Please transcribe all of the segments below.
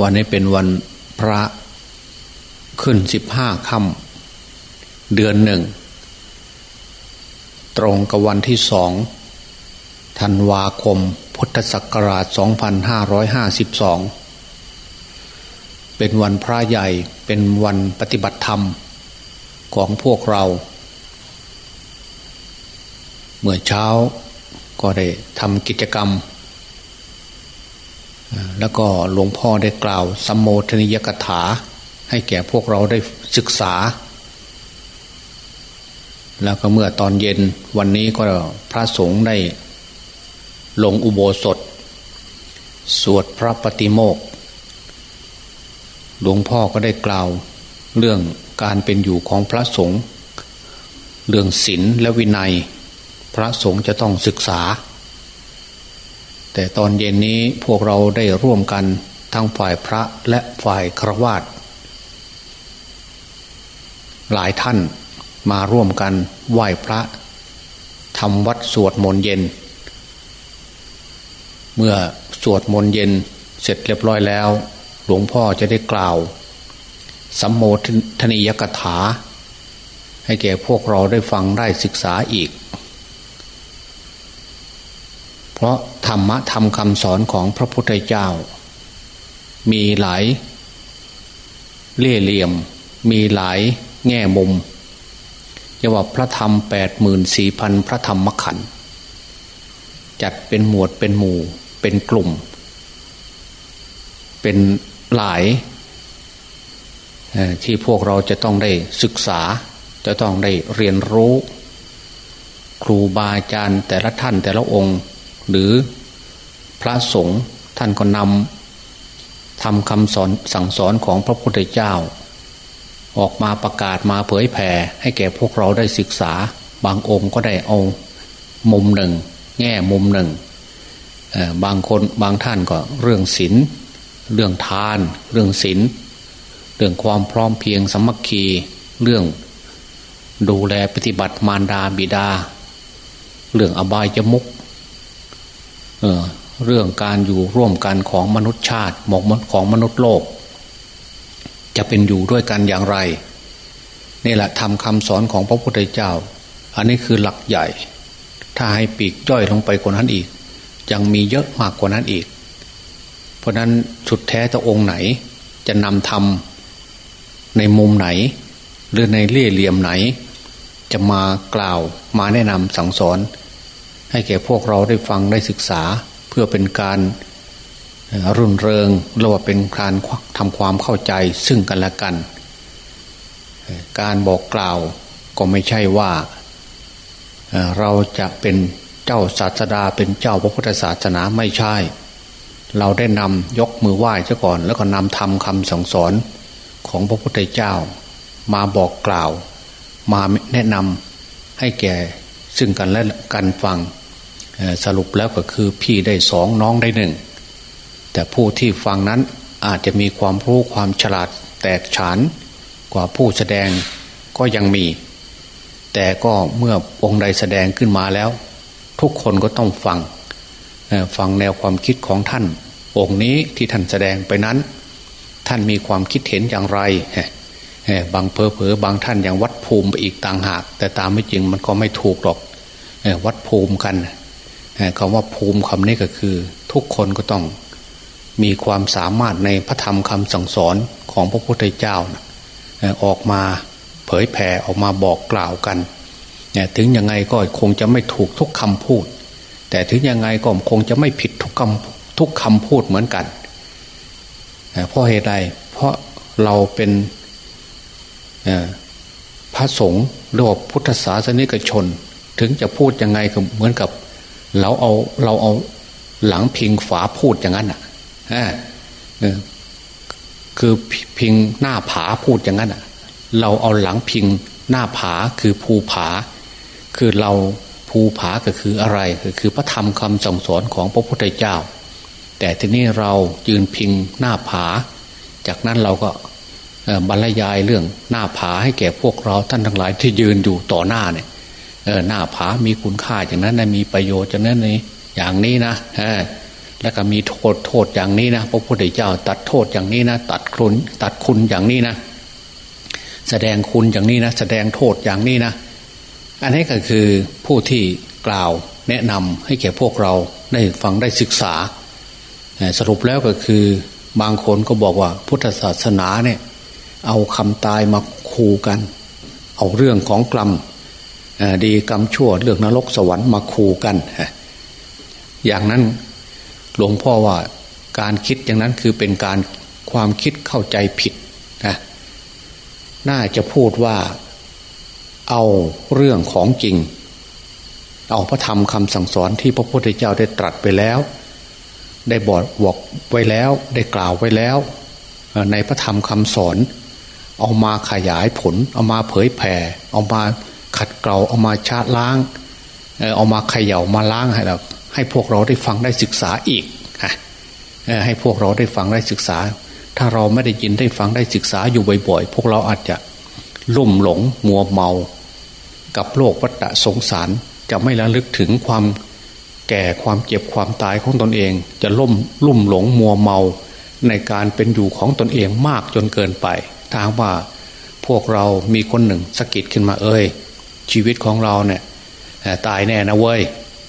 วันนี้เป็นวันพระขึ้นสิบห้าค่ำเดือนหนึ่ง ตรงกับวันที่สองธันวาคม พุทธศักราช 2552 เป็นวันพระใหญ่เป็นวันปฏิบัติธรรมของพวกเรา เมื่อเช้าก็ได้ทำกิจกรรม แล้วก็หลวงพ่อได้กล่าวสัมโมทนิยกถา ให้แก่พวกเราได้ศึกษา แล้วก็เมื่อตอนเย็นวันนี้ก็พระสงฆ์ได้ลงอุโบสถ สวดพระปฏิโมกหลวงพ่อก็ได้กล่าวเรื่องการเป็นอยู่ของพระสงฆ์เรื่องศีลและวินัย พระสงฆ์จะต้องศึกษา แต่ตอนเย็นนี้พวกเราได้ร่วมกันทั้งฝ่ายพระและฝ่ายครวาตหลายท่านมาร่วมกันไหว้พระทำวัดสวดมนต์เย็น เมื่อสวดมนต์เย็นเสร็จเรียบร้อยแล้ว หลวงพ่อจะได้กล่าวสัมโมทนิยกถา ให้แก่พวกเราได้ฟังได้ศึกษาอีก เพราะ ธรรมะธรรมคำสอนของพระพุทธเจ้า มีหลายเล่เหลี่ยม มีหลายแง่มุมจะว่าพระธรรมแปดหมื่นสี่พันพระธรรมขันธ์จัดเป็นหมวดเป็นหมู่ เป็นกลุ่ม เป็นหลายที่พวกเราจะต้องได้ศึกษา จะต้องได้เรียนรู้ ครูบาอาจารย์แต่ละท่านแต่ละองค์ หรือพระสงฆ์ท่านก็นำทำคำสอนสั่งสอนของพระพุทธเจ้า ออกมาประกาศมาเผยแผ่ให้แก่พวกเราได้ศึกษา บางองค์ก็ได้เอามุมหนึ่ง แง่มุมหนึ่ง บางคนบางท่านก็เรื่องศีลเรื่องทาน เรื่องศีลเรื่องความพร้อมเพียงสมัคคีเรื่องดูแลปฏิบัติมารดาบิดา เรื่องอบายจมุก เเรื่องการอยู่ร่วมกันของมนุษยชาติหมกมของมนุษย์โลก จะเป็นอยู่ด้วยกันอย่างไรนี่แหละทำคำสอนของพระพุทธเจ้า อันนี้คือหลักใหญ่ ถ้าให้ปีกย่อยลงไปกว่านั้นอีก ยังมีเยอะมากกว่านั้นอีก เพราะนั้นสุดแท้จะองค์ไหน จะนำทำในมุมไหน หรือในเลี่ยเหลี่ยมไหน จะมากล่าวมาแนะนำสั่งสอน ให้แก่พวกเราได้ฟังได้ศึกษาเพื่อเป็นการรุนเริงหรือว่าเป็นการทำความเข้าใจซึ่งกันและกัน การบอกกล่าวก็ไม่ใช่ว่าเราจะเป็นเจ้าศาสดาเป็นเจ้าพระพุทธศาสนาไม่ใช่ เราได้นำยกมือไหว้ซะก่อน แล้วก็นำทำคำสั่งสอนของพระพุทธเจ้า มาบอกกล่าว มาแนะนำให้แก่ซึ่งกันและกันฟัง สรุปแล้วก็คือพี่ได้สองน้องได้หนึ่งแต่ผู้ที่ฟังนั้นอาจจะมีความรู้ความฉลาดแตกฉานกว่าผู้แสดงก็ยังมี แต่ก็เมื่อองค์ใดแสดงขึ้นมาแล้ว ทุกคนก็ต้องฟังฟังแนวความคิดของท่าน องค์นี้ที่ท่านแสดงไปนั้น ท่านมีความคิดเห็นอย่างไรบางเพอเพอบางท่านอย่างวัดภูมิไปอีกต่างหาก แต่ตามไม่จริงมันก็ไม่ถูกหรอกวัดภูมิกัน คำว่าภูมิคำนี้ก็คือ ทุกคนก็ต้องมีความสามารถในพระธรรมคำสั่งสอนของพระพุทธเจ้าออกมาเผยแผ่ออกมาบอกกล่าวกัน ถึงยังไงก็คงจะไม่ถูกทุกคำพูด แต่ถึงยังไงก็คงจะไม่ผิดทุกคำทุกคำพูดเหมือนกันเพราะเหตุใดเพราะเราเป็นพระสงฆ์หรือว่าพุทธศาสนิกชน ถึงจะพูดยังไงก็เหมือนกับ เราเอาเราเอาหลังพิงฝาพูดอย่างนั้นอะคือพิงหน้าผาพูดอย่างนั้นอะ เราเอาหลังพิงหน้าผาคือภูผา คือเราภูผาก็คืออะไรก็คือพระธรรมคำสั่งสอนของพระพุทธเจ้า แต่ทีนี้เรายืนพิงหน้าผา จากนั้นเราก็บรรยายเรื่องหน้าผาให้แก่พวกเราท่านทั้งหลายที่ยืนอยู่ต่อหน้าเนี่ย หน้าผามีคุณค่าอย่างนั้นนะมีประโยชน์อย่างนั้นนี่อย่างนี้นะแล้วก็มีโทษโทษอย่างนี้นะพระพุทธเจ้า ตัดโทษอย่างนี้นะตัดคุณตัดคุณอย่างนี้นะ แสดงคุณอย่างนี้นะ แสดงโทษอย่างนี้นะ อันนี้ก็คือผู้ที่กล่าวแนะนำให้แก่พวกเราได้ฟังได้ศึกษา สรุปแล้วก็คือบางคนก็บอกว่าพุทธศาสนาเนี่ย เอาคำตายมาคูกัน เอาเรื่องของกรรม ดีกรรมชั่วเรื่องนรกสวรรค์มาคูกัน อย่างนั้นหลวงพ่อว่าการคิดอย่างนั้นคือเป็นการความคิดเข้าใจผิดนะน่าจะพูดว่าเอาเรื่องของจริง เอาพระธรรมคำสั่งสอนที่พระพุทธเจ้าได้ตรัสไปแล้ว ได้บอกบอกไว้แล้วได้กล่าวไว้แล้ว ในพระธรรมคำสอน เอามาขยายผล เอามาเผยแผ่เอามา ขัดเกลาเอามาชาร์ล้างเอามาเขย่ามาล้างให้เราให้พวกเราได้ฟังได้ศึกษาอีกให้พวกเราได้ฟังได้ศึกษา ถ้าเราไม่ได้ยินได้ฟังได้ศึกษาอยู่บ่อยๆ พวกเราอาจจะลุ่มหลงมัวเมา กับโลกวัฏสงสารจะไม่ระลึกถึงความแก่ความเจ็บความตายของตนเอง จะล่มลุ่มหลงมัวเมาในการเป็นอยู่ของตนเองมากจนเกินไปถ้าว่าพวกเรามีคนหนึ่งสกิดขึ้นมาเอ้ย ชีวิตของเราเนี่ยตายแน่นะเว้ย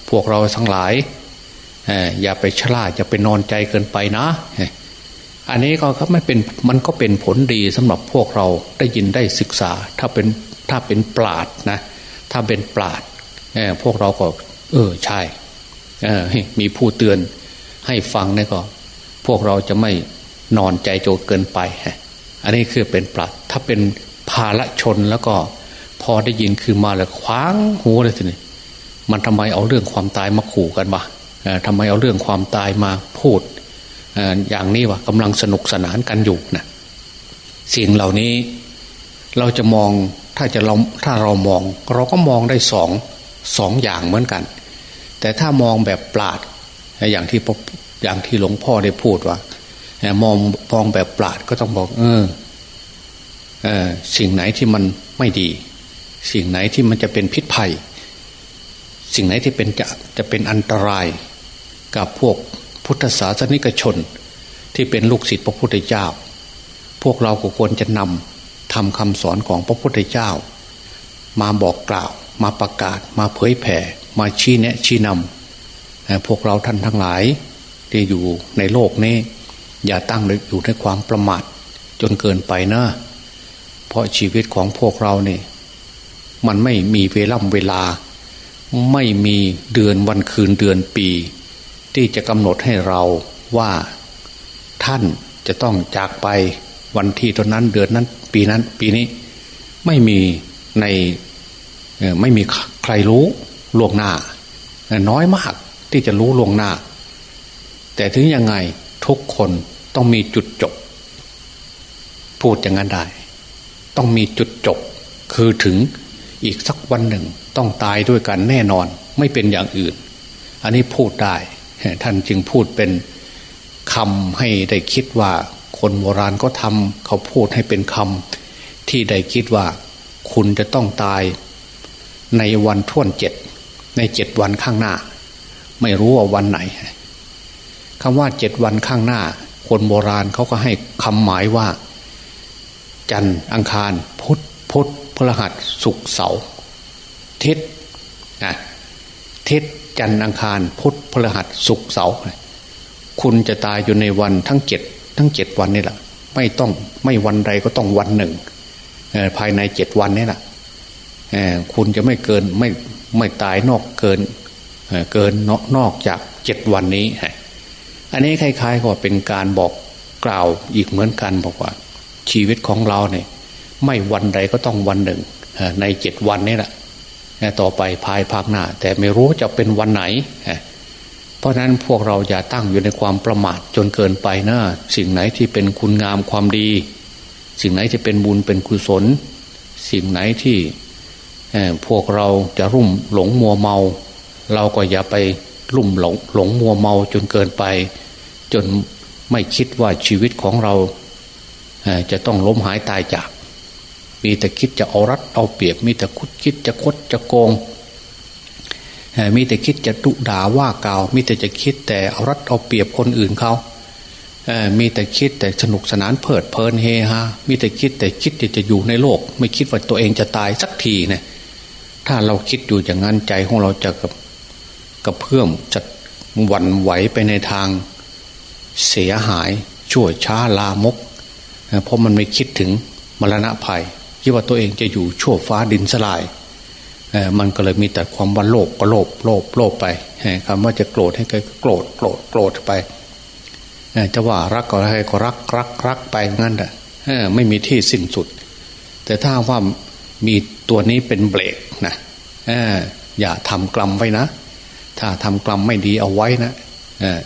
พวกเราทั้งหลายอย่าไปชราอย่าไปนอนใจเกินไปนะ อันนี้ก็ครับไม่เป็นมันก็เป็นผลดีสำหรับพวกเราได้ยินได้ศึกษา ถ้าเป็นถ้าเป็นปราดนะถ้าเป็นปราดพวกเราก็ เออใช่มีผู้เตือนให้ฟังนี่ก็ พวกเราจะไม่นอนใจโจเกินไปอันนี้คือเป็นปราดถ้าเป็นภาละชนแล้วก็ อได้ยินคือมาแล้วคว้างหูเลยทีนี้มันทำไมเอาเรื่องความตายมาขู่กันวะทำไมเอาเรื่องความตายมาพูดอย่างนี้วะกำลังสนุกสนานกันอยู่นะสิ่งเหล่านี้เราจะมองถ้าจะเราถ้าเรามอง เราก็มองได้สองสองอย่างเหมือนกัน แต่ถ้ามองแบบปราดอย่างที่อย่างที่หลวงพ่อได้พูดว่ามองมองแบบปราดก็ต้องบอก เออเออสิ่งไหนที่มันไม่ดี สิ่งไหนที่มันจะเป็นพิษภัย สิ่งไหนที่เป็นจะจะเป็นอันตราย กับพวกพุทธศาสนิกชน ที่เป็นลูกศิษย์พระพุทธเจ้า พวกเราก็ควรจะนำทำคำสอนของพระพุทธเจ้า มาบอกกล่าว มาประกาศ มาเผยแผ่ มาชี้แนะชี้นำพวกเราท่านทั้งหลายที่อยู่ในโลกนี้ อย่าตั้งอยู่ในความประมาทจนเกินไปนะ เพราะชีวิตของพวกเราเนี่ย มันไม่มีเวล่ำเวลา ไม่มีเดือนวันคืนเดือนปี ที่จะกำหนดให้เราว่าท่านจะต้องจากไปวันที่ตอนนั้นเดือนนั้น ปีนั้น ปีนี้ไม่มีในไม่มีใครรู้ล่วงหน้า น้อยมากที่จะรู้ล่วงหน้า แต่ถึงยังไงทุกคนต้องมีจุดจบ พูดอย่างนั้นได้ ต้องมีจุดจบ คือถึง อีกสักวันหนึ่งต้องตายด้วยกันแน่นอน ไม่เป็นอย่างอื่น อันนี้พูดได้ ท่านจึงพูดเป็นคำให้ได้คิดว่าคนโบราณก็ทำเขาพูดให้เป็นคำที่ได้คิดว่า คุณจะต้องตายในวันท่วนเจ็ดในเจ็ดวันข้างหน้า ไม่รู้ว่าวันไหนคำว่าเจ็ดวันข้างหน้า คนโบราณเขาก็ให้คำหมายว่า จันทร์อังคารพุธพุธ พฤหัสศุกเสาร์ทิศนะทิศจันทร์อังคารพุธพฤหัสศุกเสาร์คุณจะตายอยู่ในวันทั้งเจ็ดทั้งเจ็ดวันนี่แหละไม่ต้องไม่วันใดก็ต้องวันหนึ่งภายในเจ็ดวันนี่แหละคุณจะไม่เกินไม่ไม่ตายนอกเกินเกินนอกจากเจ็ดวันนี้ อันนี้คล้ายๆก็เป็นการบอกกล่าวอีกเหมือนกันบอกว่า ชีวิตของเราเนี่ย ไม่วันใดก็ต้องวันหนึ่ง ในเจ็ดวันนี้แหละต่อไปภายภาคหน้า แต่ไม่รู้จะเป็นวันไหน เพราะนั้นพวกเราอย่าตั้งอยู่ในความประมาทจนเกินไปนะสิ่งไหนที่เป็นคุณงามความดี สิ่งไหนที่เป็นบุญเป็นกุศล สิ่งไหนที่พวกเราจะรุ่มหลงมัวเมา เราก็อย่าไปรุ่มหลงหลงมัวเมาจนเกินไป จนไม่คิดว่าชีวิตของเราจะต้องล้มหายตายจาก มีแต่คิดจะเอารัดเอาเปรียบ มีแต่คุดคิดจะคดจะโกงมีแต่คิดจะดุด่าว่ากล่าว มีแต่จะคิดแต่เอารัดเอาเปรียบคนอื่นเขามีแต่คิดแต่สนุกสนานเพลิดเพลินเฮฮา มีแต่คิดแต่คิดจะอยู่ในโลก ไม่คิดว่าตัวเองจะตายสักทีเนี่ยถ้าเราคิดอยู่อย่างนั้นใจของเราจะกับกระเพื่อมจะหวั่นไหวไปในทางเสียหายชั่วช้าลามก เพราะมันไม่คิดถึงมรณะภัย คิดว่าตัวเองจะอยู่ชั่วฟ้าดินสลายมันก็เลยมีแต่ความว่าโลภก็โลภโลภโลภไปคำว่าจะโกรธให้ก็โกรธโกรธโกรธไปจะว่ารักก็ให้ก็รักรักรักไปงั้นแหละไม่มีที่สิ้นสุด แต่ถ้าว่ามีตัวนี้เป็นเบรกนะอย่าทำกรรมไว้นะ ถ้าทำกรรมไม่ดีเอาไว้นะ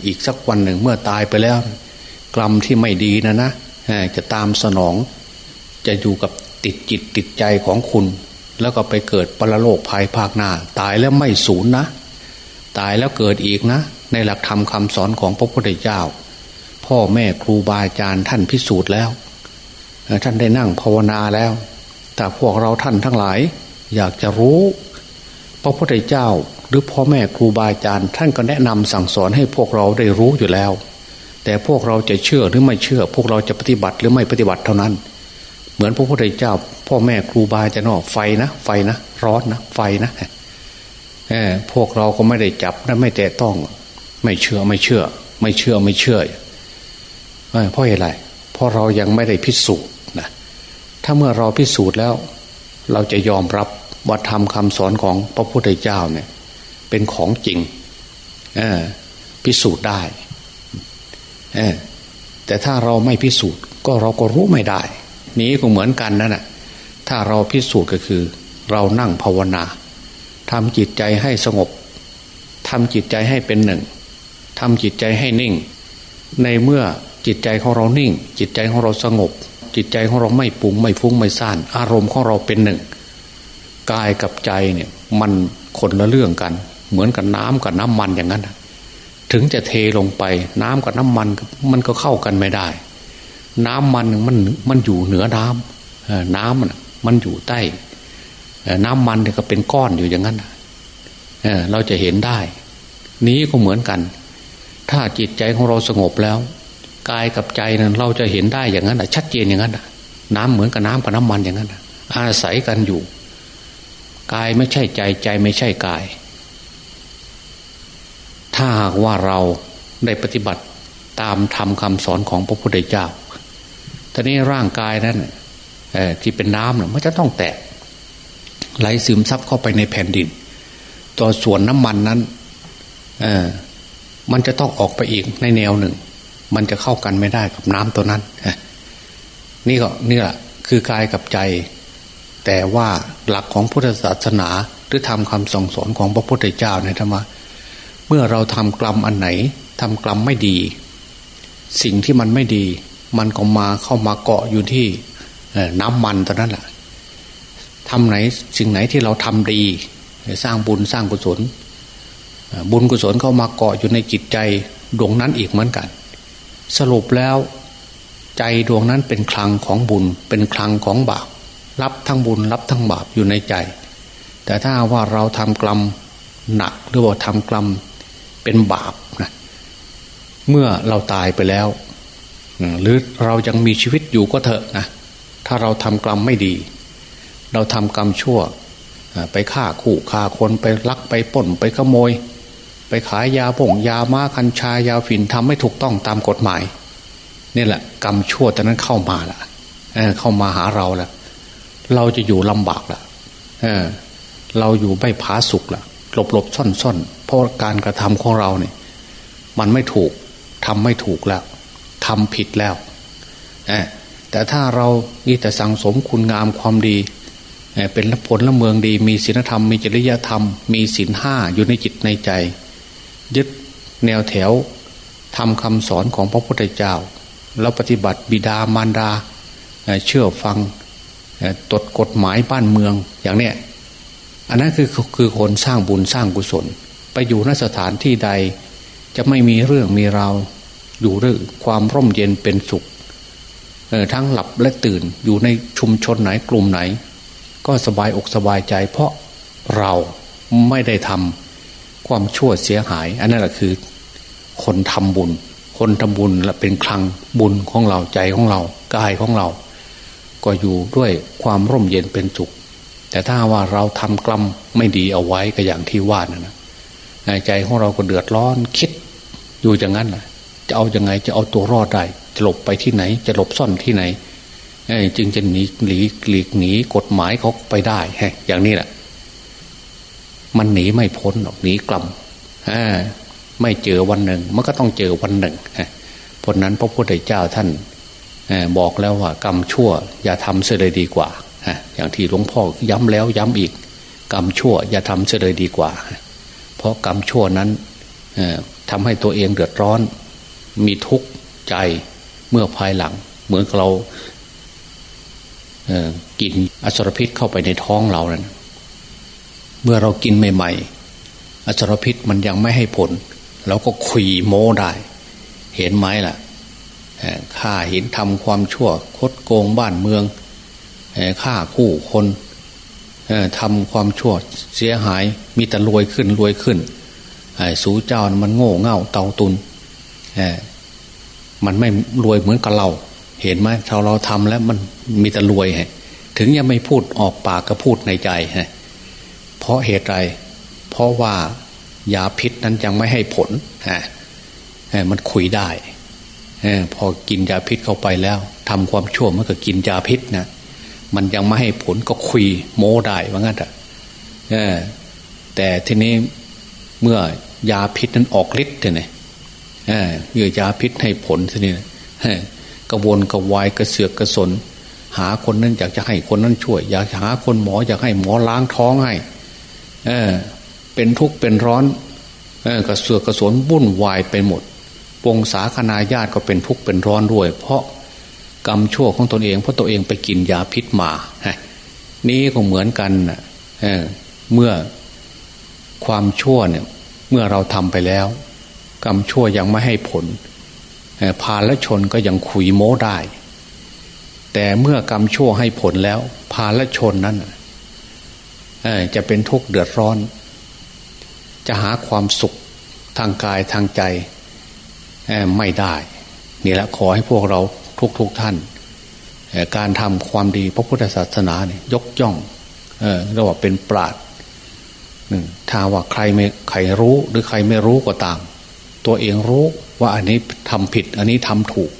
อีกสักวันหนึ่งเมื่อตายไปแล้ว กรรมที่ไม่ดีนะนะจะตามสนอง จะอยู่กับ ติดจิตติดใจของคุณ แล้วก็ไปเกิดปรโลกภายภาคหน้า ตายแล้วไม่สูญนะ ตายแล้วเกิดอีกนะ ในหลักธรรมคำสอนของพระพุทธเจ้า พ่อแม่ครูบาอาจารย์ท่านพิสูจน์แล้ว ท่านได้นั่งภาวนาแล้ว แต่พวกเราท่านทั้งหลาย อยากจะรู้ พระพุทธเจ้าหรือพ่อแม่ครูบาอาจารย์ ท่านก็แนะนำสั่งสอนให้พวกเราได้รู้อยู่แล้ว แต่พวกเราจะเชื่อหรือไม่เชื่อ พวกเราจะปฏิบัติหรือไม่ปฏิบัติเท่านั้น เหมือนพระพุทธเจ้า พ่อแม่ครูบาอาจารย์ไฟนะไฟนะร้อนนะไฟนะเออพวกเราก็ไม่ได้จับและไม่แต่ต้อง ไม่เชื่อไม่เชื่อ ไม่เชื่อไม่เชื่อเพราะอะไรเพราะเรายังไม่ได้พิสูจน์นะถ้าเมื่อเราพิสูจน์แล้ว เราจะยอมรับว่าทำคำสอนของพระพุทธเจ้าเนี่ย เป็นของจริงพิสูจน์ได้แต่ถ้าเราไม่พิสูจน์ ก็เราก็รู้ไม่ได้ นี้ก็เหมือนกันนั่นแหะถ้าเราพิสูจน์ก็คือ เรานั่งภาวนาทำจิตใจให้สงบทำจิตใจให้เป็นหนึ่งทำจิตใจให้นิ่ง ในเมื่อจิตใจของเรานิ่ง จิตใจของเราสงบ จิตใจของเราไม่ปุ่งไม่ฟุ้งไม่ซ่าน อารมณ์ของเราเป็นหนึ่งกายกับใจเนี่ยมันคนละเรื่องกัน เหมือนกับน้ำกับน้ำมันอย่างนั้นถึงจะเทลงไปน้ำกับน้ำมันมันก็เข้ากันไม่ได้ น้ำมันมันมันอยู่เหนือน้ำน้ำมันอยู่ใต้น้ำมันก็เป็นก้อนอยู่อย่างนั้นเราจะเห็นได้ นี้ก็เหมือนกัน ถ้าจิตใจของเราสงบแล้วกายกับใจนั้นเราจะเห็นได้อย่างนั้นชัดเจนอย่างนั้นน้ำเหมือนกับน้ำกับน้ำมันอย่างนั้นอาศัยกันอยู่กายไม่ใช่ใจใจไม่ใช่กาย ถ้าหากว่าเราได้ปฏิบัติตามธรรมคำสอนของพระพุทธเจ้า ทีนี้ร่างกายนั้นที่เป็นน้ำเนี่ยมันจะต้องแตกไหลซึมซับเข้าไปในแผ่นดินตัวส่วนน้ำมันนั้นมันจะต้องออกไปอีกในแนวหนึ่ง มันจะเข้ากันไม่ได้กับน้ำตัวนั้นนี่ก็นี่แหละคือกายกับใจ แต่ว่าหลักของพุทธศาสนาหรือทำคำส่งสอนของพระพุทธเจ้าเนี่ยธรรมะเมื่อเราทำกรรมอันไหนทำกรรมไม่ดี สิ่งที่มันไม่ดี มันก็มาเข้ามาเกาะอยู่ที่น้ำมันตอนนั้นแหละทำไหนสิ่งไหนที่เราทำดี สร้างบุญสร้างกุศล บุญกุศลเข้ามาเกาะอยู่ในจิตใจดวงนั้นอีกเหมือนกัน สรุปแล้ว ใจดวงนั้นเป็นคลังของบุญ เป็นคลังของบาปรับทั้งบุญรับทั้งบาปอยู่ในใจ แต่ถ้าว่าเราทำกรรมหนักหรือว่าทำกรรมเป็นบาปนะเมื่อเราตายไปแล้ว หรือเรายังมีชีวิตอยู่ก็เถอะนะถ้าเราทำกรรมไม่ดี เราทำกรรมชั่ว ไปฆ่าขู่ฆ่าคนไปลักไปป่นไปขโมย ไปขายยาผงยาม้าคัญชายาฝิ่นทำไม่ถูกต้องตามกฎหมายนี่แหละ กรรมชั่วตอนนั้นเข้ามาละเเข้ามาหาเราล้วเราจะอยู่ลำบากละเเราอยู่ไม่ผาสุกละหลบหลบซ่อนซ่อนเพราะการกระทำของเราเนี่ย มันไม่ถูกทำไม่ถูกแล้ว ทำผิดแล้ว แต่ถ้าเรามีแต่สังสมคุณงามความดี เป็นผลละเมืองดี มีศีลธรรม มีจริยธรรม มีศีลห้าอยู่ในจิตในใจ ยึดแนวแถวทำคำสอนของพระพุทธเจ้า แล้วปฏิบัติบิดามารดา เชื่อฟังตดกฎหมายบ้านเมืองอย่างเนี้ยอันนั้นคือคือคนสร้างบุญสร้างกุศล ไปอยู่นสถานที่ใดจะไม่มีเรื่องมีราว อยู่ด้วยความร่มเย็นเป็นสุขทั้งหลับและตื่นอยู่ในชุมชนไหนกลุ่มไหน ก็สบายอกสบายใจ เพราะเราไม่ได้ทำความชั่วเสียหาย อันนั้นแหละคือ คนทำบุญ คนทำบุญและเป็นคลังบุญของเราใจของเรากายของเรา ก็อยู่ด้วยความร่มเย็นเป็นสุขแต่ถ้าว่าเราทำกลัมไม่ดีเอาไว้ก็อย่างที่ว่านะนะใจของเราก็เดือดร้อนคิดอยู่อย่างนั้นแหละ จะเอาอยัางไงจะเอาตัวรอดได้จะหลบไปที่ไหน จะหลบซ่อนที่ไหนจึงจะหนีหลีกหลีกหนีกฎหมายเขาไปได้ฮอย่างนี้แหละมันหนีไม่พ้นหรอกหนีกลัมไม่เจอวันหนึ่ง มันก็ต้องเจอวันหนึ่งเพราะนั้นพระพุทธเจ้าท่านบอกแล้วว่ากรรมชั่ว อย่าทำเสียเลยดีกว่าอย่างที่หลวงพ่อย้ำแล้วย้ำอีก กรรมชั่ว อย่าทำเสียเลยดีกว่า เพราะกรรมชั่วนั้นทำให้ตัวเองเดือดร้อน มีทุกข์ใจเมื่อภายหลัง เหมือนเรากินอสรพิษเข้าไปในท้องเรานั้นเมื่อเรากินใหม่ๆอสรพิษมันยังไม่ให้ผลเราก็ขุยโม้ได้ เห็นไหมล่ะฆ่าเห็นทำความชั่วคดโกงบ้านเมืองฆ่าคู่คนทำความชั่วเสียหายมีแต่รวยขึ้นรวยขึ้นสูเจ้ามันโง่เง่าเตาตุน มันไม่รวยเหมือนกับเรา เห็นไหมเราเราทำแล้วมันมีแต่รวยฮะถึงยังไม่พูดออกปากก็พูดในใจฮะเพราะเหตุไร เพราะว่ายาพิษนั้นยังไม่ให้ผลฮะมันคุยได้พอกินยาพิษเข้าไปแล้วทำความชั่วมันก็กินยาพิษนะมันยังไม่ให้ผลก็คุยโม้ได้ว่างั้นอะแต่ทีนี้เมื่อยาพิษนั้นออกฤทธิ์เนี่ย เยื่อยาพิษให้ผลทีนี้กระวนกระวายกระเสือกกระสน หาคนนั้นอยากจะให้คนนั้นช่วย อยากหาคนหมออยากให้หมอล้างท้องให้เออเป็นทุกข์เป็นร้อนอกระเสือกกระสนวุ่นวายไปหมดวงศาคณาญาติก็เป็นทุกข์เป็นร้อนด้วย เพราะกรรมชั่วของตนเองเพราะตัวเองไปกินยาพิษมานี่ก็เหมือนกันเเมื่อความชั่วเนี่ย เมื่อเราทำไปแล้ว กรรมชั่วยังไม่ให้ผลพาละชนก็ยังขุยโม้ได้ แต่เมื่อกรรมชั่วให้ผลแล้ว พาละชนนั้นจะเป็นทุกข์เดือดร้อน จะหาความสุขทางกายทางใจไม่ได้นี่แหละขอให้พวกเราทุกๆทท่าน การทำความดีพระพุทธศาสนาเนี่ยยกย่องเรียกว่าเป็นปราดถ้าว่าใครไม่ใครรู้หรือใครไม่รู้ก็ตาม ตัวเองรู้ว่าอันนี้ทำผิด อันนี้ทำถูก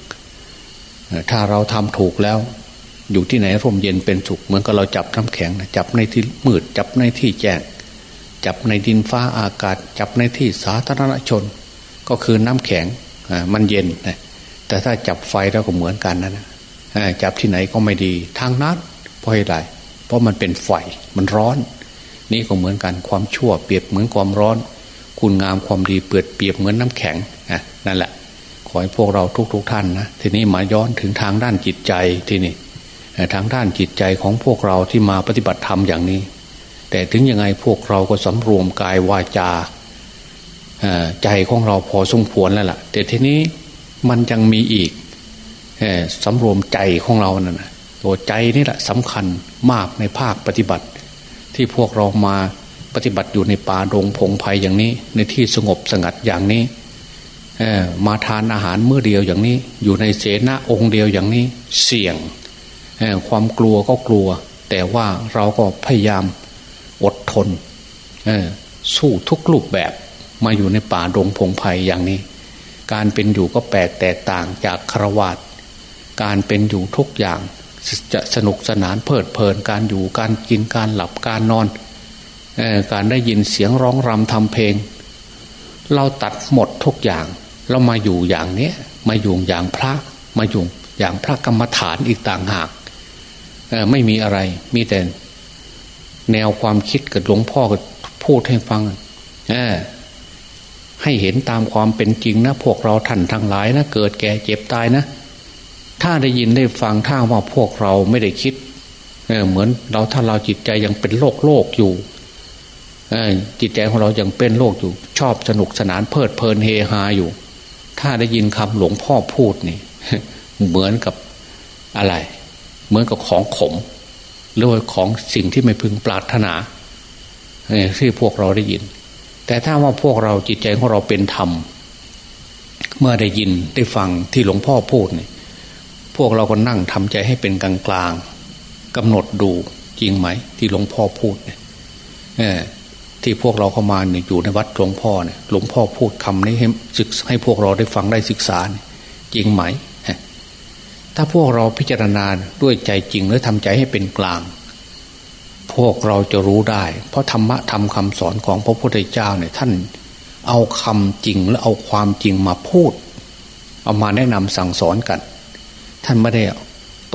ถ้าเราทำถูกแล้ว อยู่ที่ไหนร่มเย็นเป็นสุข เหมือนกับเราจับน้ำแข็งจับในที่มืด จับในที่แจ้งจับในดินฟ้าอากาศ จับในที่สาธารณชน ก็คือน้ำแข็งมันเย็นนะแต่ถ้าจับไฟแล้วก็เหมือนกันนะจับที่ไหนก็ไม่ดีทางนั้นเพราะอะไรเพราะมันเป็นไฟมันร้อน นี่ก็เหมือนกันความชั่วเปรียบเหมือนความร้อน คุณงามความดีเปิดเปียบเหมือนน้าแข็งนั่นแหละ ขอให้พวกเราทุกๆทท่านนะทีนี้มาย้อนถึงทางด้านจิตใจที่นี่ทางด้านจิตใจของพวกเราที่มาปฏิบัติธรรมอย่างนี้ แต่ถึงยังไงพวกเราก็สำรวมกายวาจาใจของเราพอสมควรแล้วล่ะ แต่ทีนี้มันยังมีอีกสำรวมใจของเรานั่นตัวใจนี่แหละสำคัญมากในภาคปฏิบัติ ที่พวกเรามา ปฏิบัติอยู่ในป่าดงพงไพ่อย่างนี้ ในที่สงบสงัดอย่างนี้มาทานอาหารเมื่อเดียวอย่างนี้ อยู่ในเสนาองค์เดียวอย่างนี้เสี่ยงความกลัวก็กลัว แต่ว่าเราก็พยายามอดทนสู้ทุกรูปแบบมาอยู่ในป่าดงพงไพ่อย่างนี้ การเป็นอยู่ก็แปลกแตกต่างจากครวาตการเป็นอยู่ทุกอย่างจะสนุกสนานเพลิดเพลินการอยู่การกินการหลับการนอน การได้ยินเสียงร้องรำทำเพลง เราตัดหมดทุกอย่าง เรามาอยู่อย่างเนี้ยมาอยู่อย่างพระมาอยู่อย่างพระกรรมฐานอีกต่างหากไม่มีอะไรมีแต่แนวความคิดกับหลวงพ่อก็พูดให้ฟังให้เห็นตามความเป็นจริงนะ พวกเราท่านทั้งหลายนะเกิดแก่เจ็บตายนะ ถ้าได้ยินได้ฟังถ้าว่าพวกเราไม่ได้คิดเเหมือนเราถ้าเราจิตใจยังเป็นโลกโลกอยู่ จิตใจของเรายังเป็นโลกอยู่ ชอบสนุกสนานเพลิดเพลินเฮฮาอยู่ ถ้าได้ยินคำหลวงพ่อพูดนี่ เหมือนกับอะไร เหมือนกับของขมหรือว่าของสิ่งที่ไม่พึงปรารถนาที่พวกเราได้ยิน แต่ถ้าว่าพวกเราจิตใจของเราเป็นธรรม เมื่อได้ยินได้ฟังที่หลวงพ่อพูดเนี่ยพวกเราก็นั่งทำใจให้เป็นกลางกลางกำหนดดูจริงไหม ที่หลวงพ่อพูดเนี่ย ที่พวกเราเข้ามาเนี่ยอยู่ในวัดหลวงพ่อเนี่ยหลวงพ่อพูดคำนี้ให้ศึกให้พวกเราได้ฟังได้ศึกษาจริงไหม ถ้าพวกเราพิจารณาด้วยใจจริงหรือทำใจให้เป็นกลาง พวกเราจะรู้ได้ เพราะธรรมะทำคำสอนของพระพุทธเจ้าเนี่ยท่านเอาคำจริงและเอาความจริงมาพูด เอามาแนะนำสั่งสอนกัน ท่านไม่ได้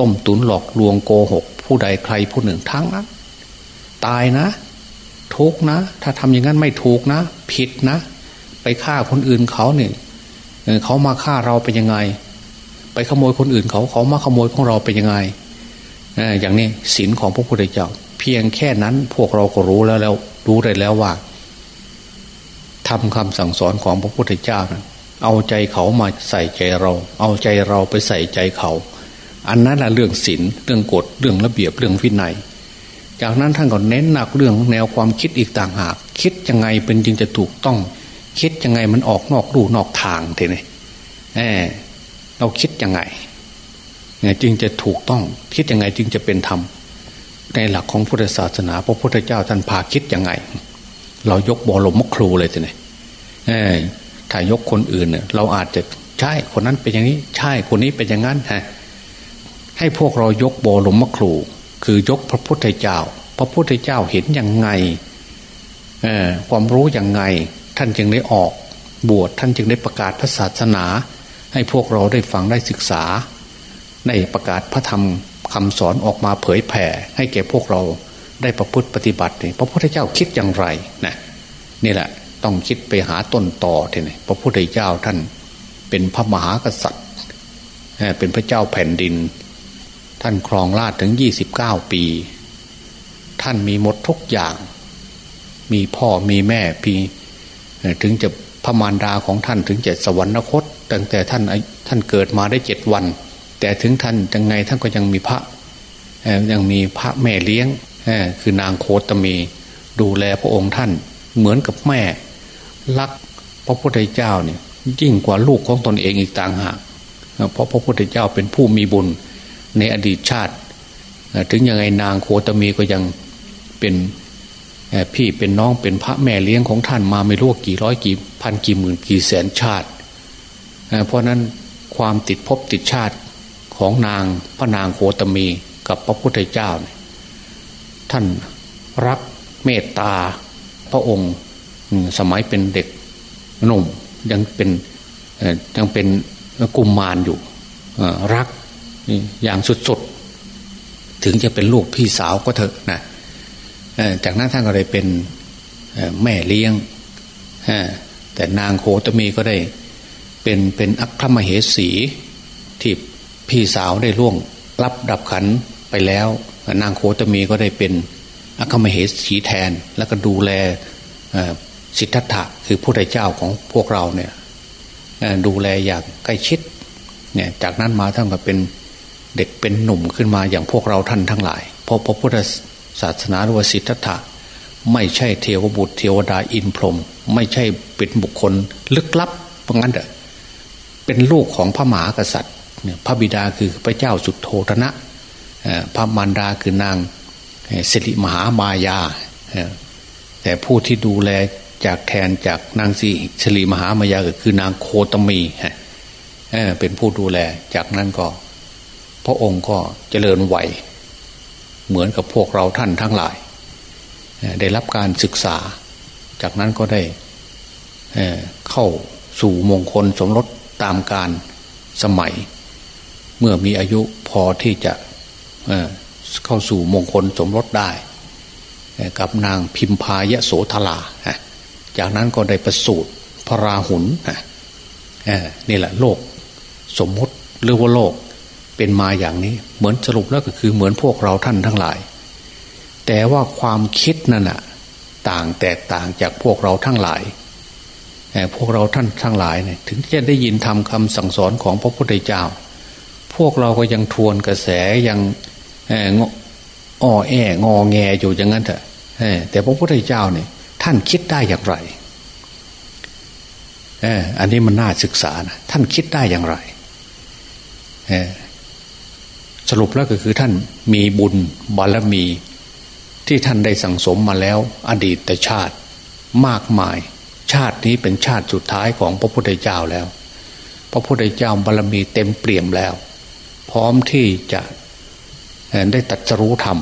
ต้มตุนหลอกลวงโกหก ผู้ใดใครผู้หนึ่งทั้งนั้นตายนะ ทุกนะ ถ้าทำอย่างนั้นไม่ถูกนะ ผิดนะ ไปฆ่าคนอื่นเขาเนี่ยเขามาฆ่าเราเป็นยังไง ไปขโมยคนอื่นเขาเขามาขโมยของเราเป็นยังไงอย่างนี้ศีลของพระพุทธเจ้า เพียงแค่นั้นพวกเราก็รู้แล้วแล้วรู้ได้แล้วว่าทำคำสั่งสอนของพระพุทธเจ้านะเอาใจเขามาใส่ใจเรา เอาใจเราไปใส่ใจเขา อันนั้นแหละเรื่องศีลเรื่องกฎเรื่องระเบียบเรื่องวินัย จากนั้นท่านก็เน้นหนักเรื่องแนวความคิดอีกต่างหาก คิดยังไงเป็นจึงจะถูกต้อง คิดยังไงมันออกนอกรูนอกทางทีนี้เออเราคิดยังไงเนี่ยจึงจะถูกต้อง คิดยังไงจึงจะเป็นธรรมในหลักของพุทธศาสนาพระพุทธเจ้าท่านพาคิดยังไง เรายกบอลมมครูเลยทีนี้เออถ้ายกคนอื่นเนี่ยเราอาจจะใช่คนนั้นเป็นอย่างนี้ ใช่คนนี้เป็นอย่างนั้นฮะให้พวกเรายกบอลมมครู คือยกพระพุทธเจ้า พระพุทธเจ้าเห็นย่างไงความรู้ย่างไง ท่านจึงได้ออกบวชท่านจึงได้ประกาศพระศาสนา ให้พวกเราได้ฟังได้ศึกษา ในประกาศพระธรรมคำสอนออกมาเผยแผ่ ให้แก่พวกเราได้ประพฤติปฏิบัตินี่พระพุทธเจ้าคิดอย่างไรนะนี่แหละต้องคิดไปหาต้นต่อทีนี่พระพุทธเจ้าท่านเป็นพระมหากษัตริย์เป็นพระเจ้าแผ่นดิน ท่านครองราชถึงยี่สิบเก้าปี ท่านมีหมดทุกอย่าง มีพ่อมีแม่พีถึงจะพระมารดาของท่านถึงจะสวรรคตตั้งแต่ท่านท่านเกิดมาได้เจ็ดวัน แต่ถึงท่านยังไงท่านก็ยังมีพระยังมีพระแม่เลี้ยงคือนางโคตมีดูแลพระองค์ท่านเหมือนกับแม่ รักพระพุทธเจ้าเนี่ยยิ่งกว่าลูกของตนเองอีกต่างหากเพราะพระพุทธเจ้าเป็นผู้มีบุญ ในอดีตชาติ ถึงยังไงนางโคตมีก็ยังเป็นพี่เป็นน้องเป็นพระแม่เลี้ยงของท่านมาไม่รู้กี่ร้อยกี่พันกี่หมื่นกี่แสนชาติ เพราะนั้นความติดภพติดชาติของนางพระนางโคตมีกับพระพุทธเจ้า ท่านรักเมตตาพระองค์สมัยเป็นเด็กหนุ่มยังเป็นยังเป็นกุมมารอยู่รัก อย่างสุดๆ ถึงจะเป็นลูกพี่สาวก็เถอะนะจากนั้นท่านก็เลยเป็นแม่เลี้ยงแต่นางโคตมีก็ได้ เป็นเป็นอัครมเหสีที่พี่สาวได้ล่วงรับดับขันไปแล้ว นางโคตมีก็ได้เป็นอัครมเหสีแทน แล้วก็ดูแลสิทธัตถะคือพระเจ้าของพวกเราเนี่ยดูแลอย่างใกล้ชิดเนี่ยจากนั้นมาท่านก็เป็น เด็กเป็นหนุ่มขึ้นมาอย่างพวกเราท่านทั้งหลายเพราะพระพุทธศาสนาหรือว่าสิทธัตถะไม่ใช่เทวบุตรเทวดาอินพรหมไม่ใช่เป็นบุคคลลึกลับเพราะงั้นเถอะเป็นลูกของพระมหากษัตริย์พระบิดาคือพระเจ้าสุดโทธนะพระมารดาคือนางสิริมหามายา แต่ผู้ที่ดูแลจากแทนจากนางสิสิริมหามายาก็คือนางโคตมีเป็นผู้ดูแลจากนั้นก็ พระองค์ก็เจริญไหวเหมือนกับพวกเราท่านทั้งหลาย ได้รับการศึกษา จากนั้นก็ได้เข้าสู่มงคลสมรสตามการสมัย เมื่อมีอายุพอที่จะเข้าสู่มงคลสมรสได้ กับนางพิมพายะโสธลา จากนั้นก็ได้ประสูติพระราหุลนี่แหละโลก สมมติหรือว่าโลก เป็นมาอย่างนี้ เหมือนสรุปแล้วก็คือเหมือนพวกเราท่านทั้งหลาย แต่ว่าความคิดนั่นอะต่างแตกต่างจากพวกเราทั้งหลายแต่พวกเราท่านทั้งหลายเนี่ยถึงจะได้ยินทำคำสั่งสอนของพระพุทธเจ้า พวกเราก็ยังทวนกระแสยังอ้อแองอแงอยู่อย่างนั้นเถอะแต่พระพุทธเจ้าเนี่ยท่านคิดได้อย่างไรอออันนี้มันน่าศึกษานะท่านคิดได้อย่างไร สรุปแล้วก็คือท่านมีบุญบารมี ที่ท่านได้สั่งสมมาแล้ว อดีตชาติมากมาย ชาตินี้เป็นชาติสุดท้ายของพระพุทธเจ้าแล้ว พระพุทธเจ้าบารมีเต็มเปี่ยมแล้ว พร้อมที่จะได้ตัดสรู้ธรรม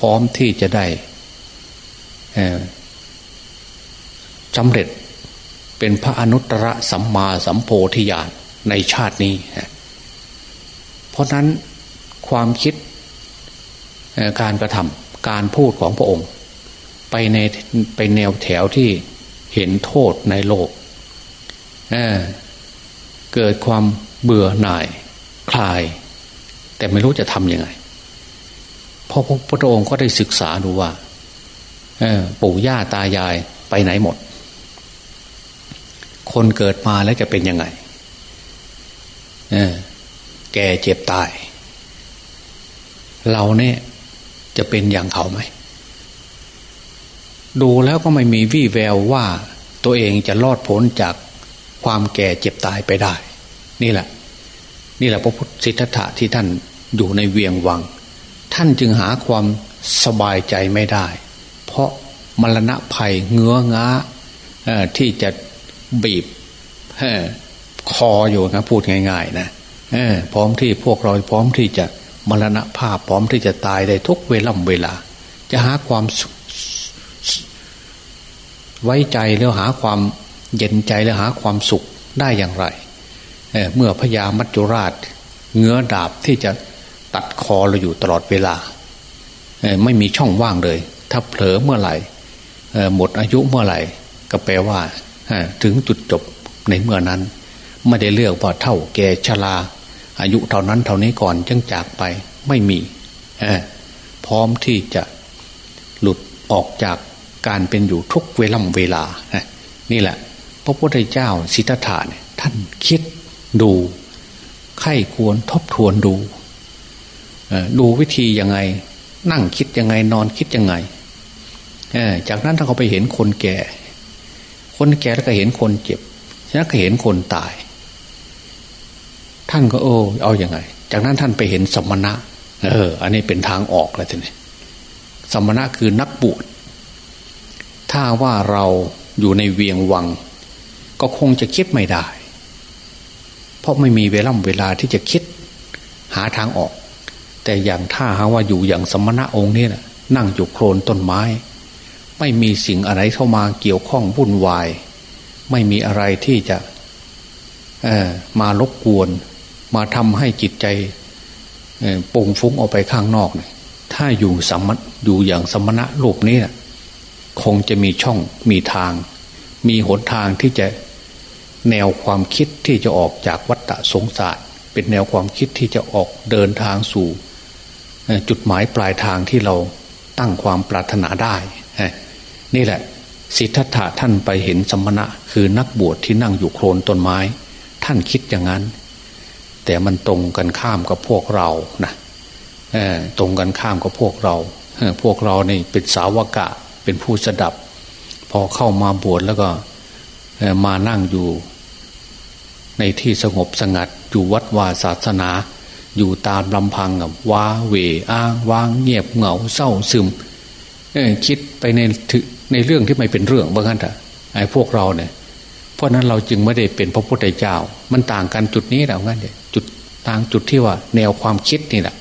พร้อมที่จะได้สำเร็จเป็นพระอนุตตรสัมมาสัมโพธิญาณในชาตินี้ เพราะนั้น ความคิดการกระทำการพูดของพระองค์ ไปในไปแนวแถวที่เห็นโทษในโลกเเกิดความเบื่อหน่ายคลาย แต่ไม่รู้จะทำยังไงพอพระองค์ก็ได้ศึกษาดูว่าปู่ย่าตายายไปไหนหมด คนเกิดมาแล้วจะเป็นยังไงแก่เจ็บตาย เราเนี่ยจะเป็นอย่างเขาไหม ดูแล้วก็ไม่มีวี่แววว่าตัวเองจะรอดพ้นจากความแก่เจ็บตายไปได้ นี่แหละ นี่แหละพระพุทธสิทธัตถะที่ท่านอยู่ในเวียงวัง ท่านจึงหาความสบายใจไม่ได้ เพราะมรณะภัยเงื้อง้าที่จะบีบคออยู่นะพูดง่าย ๆ นะพร้อมที่พวกเราพร้อมที่จะ มรณะภาพพร้อมที่จะตายได้ทุกเวล่ำเวลา จะหาความไว้ใจแล้วหาความเย็นใจแล้วหาความสุขได้อย่างไรเเมื่อพญามัจจุราช เงื้อดาบที่จะตัดคอเราอยู่ตลอดเวลา ไม่มีช่องว่างเลย ถ้าเผลอเมื่อไหร่หมดอายุเมื่อไหร่ ก็แปลว่าถึงจุดจบในเมื่อนั้น ไม่ได้เลือกว่าเท่าแก่ชรา อายุเท่านั้นเท่านี้ก่อนจึงจากไปไม่มีพร้อมที่จะหลุดออกจากการเป็นอยู่ทุกเวล่ำเวลา นี่แหละ พระพุทธเจ้าสิทธัตถะเนี่ยท่านคิดดูไข้ควรทบทวนดู ดูวิธียังไง นั่งคิดยังไงนอนคิดยังไง จากนั้นถ้าเขาไปเห็นคนแก่ คนแก่แล้วก็เห็นคนเจ็บแล้วก็เห็นคนตาย ท่านก็โอ้เอาอยัางไง จากนั้นท่านไปเห็นสมณะ เออ อันนี้เป็นทางออกแล้วทีนี้สมณะคือนักบวชถ้าว่าเราอยู่ในเวียงวัง ก็คงจะคิดไม่ได้ เพราะไม่มีเวลาเวลาที่จะคิดหาทางออก แต่อย่างถ้าหาว่าอยู่อย่างสมณะองค์นี้นะนั่งอยู่โคลนต้นไม้ ไม่มีสิ่งอะไรเข้ามาเกี่ยวข้องวุ่นวาย ไม่มีอะไรที่จะมารบกวน มาทำให้จิตใจปุ่งฟุ้งออกไปข้างนอกเนี่ยถ้าอยู่สมอยู่อย่างสมณะรูปนี้นะคงจะมีช่องมีทาง มีหนทางที่จะแนวความคิดที่จะออกจากวัฏฏะสงสาร เป็นแนวความคิดที่จะออกเดินทางสู่ จุดหมายปลายทางที่เราตั้งความปรารถนาได้ นี่แหละ สิทธัตถะท่านไปเห็นสมณะ คือนักบวชที่นั่งอยู่โคลนต้นไม้ ท่านคิดอย่างนั้น แต่มันตรงกันข้ามกับพวกเรานะตรงกันข้ามกับพวกเรา พวกเราเนี่เป็นสาวกะเป็นผู้สดับ พอเข้ามาบวชแล้วก็มานั่งอยู่ ในที่สงบสงัดอยู่วัดวาศาสนา อยู่ตามลำพังกับว้าเวอ้างวางเงียบเหงาเศร้าซึมคิดไปในในเรื่องที่ไม่เป็นเรื่องว่างั้นเถอะไอ้พวกเราเนี่ย เพราะนั้นเราจึงไม่ได้เป็นพระพุทธเจ้า มันต่างกันจุดนี้แหละงั้นเดี๋ยจุดต่างจุดที่ว่า แนวความคิดนี่แหละ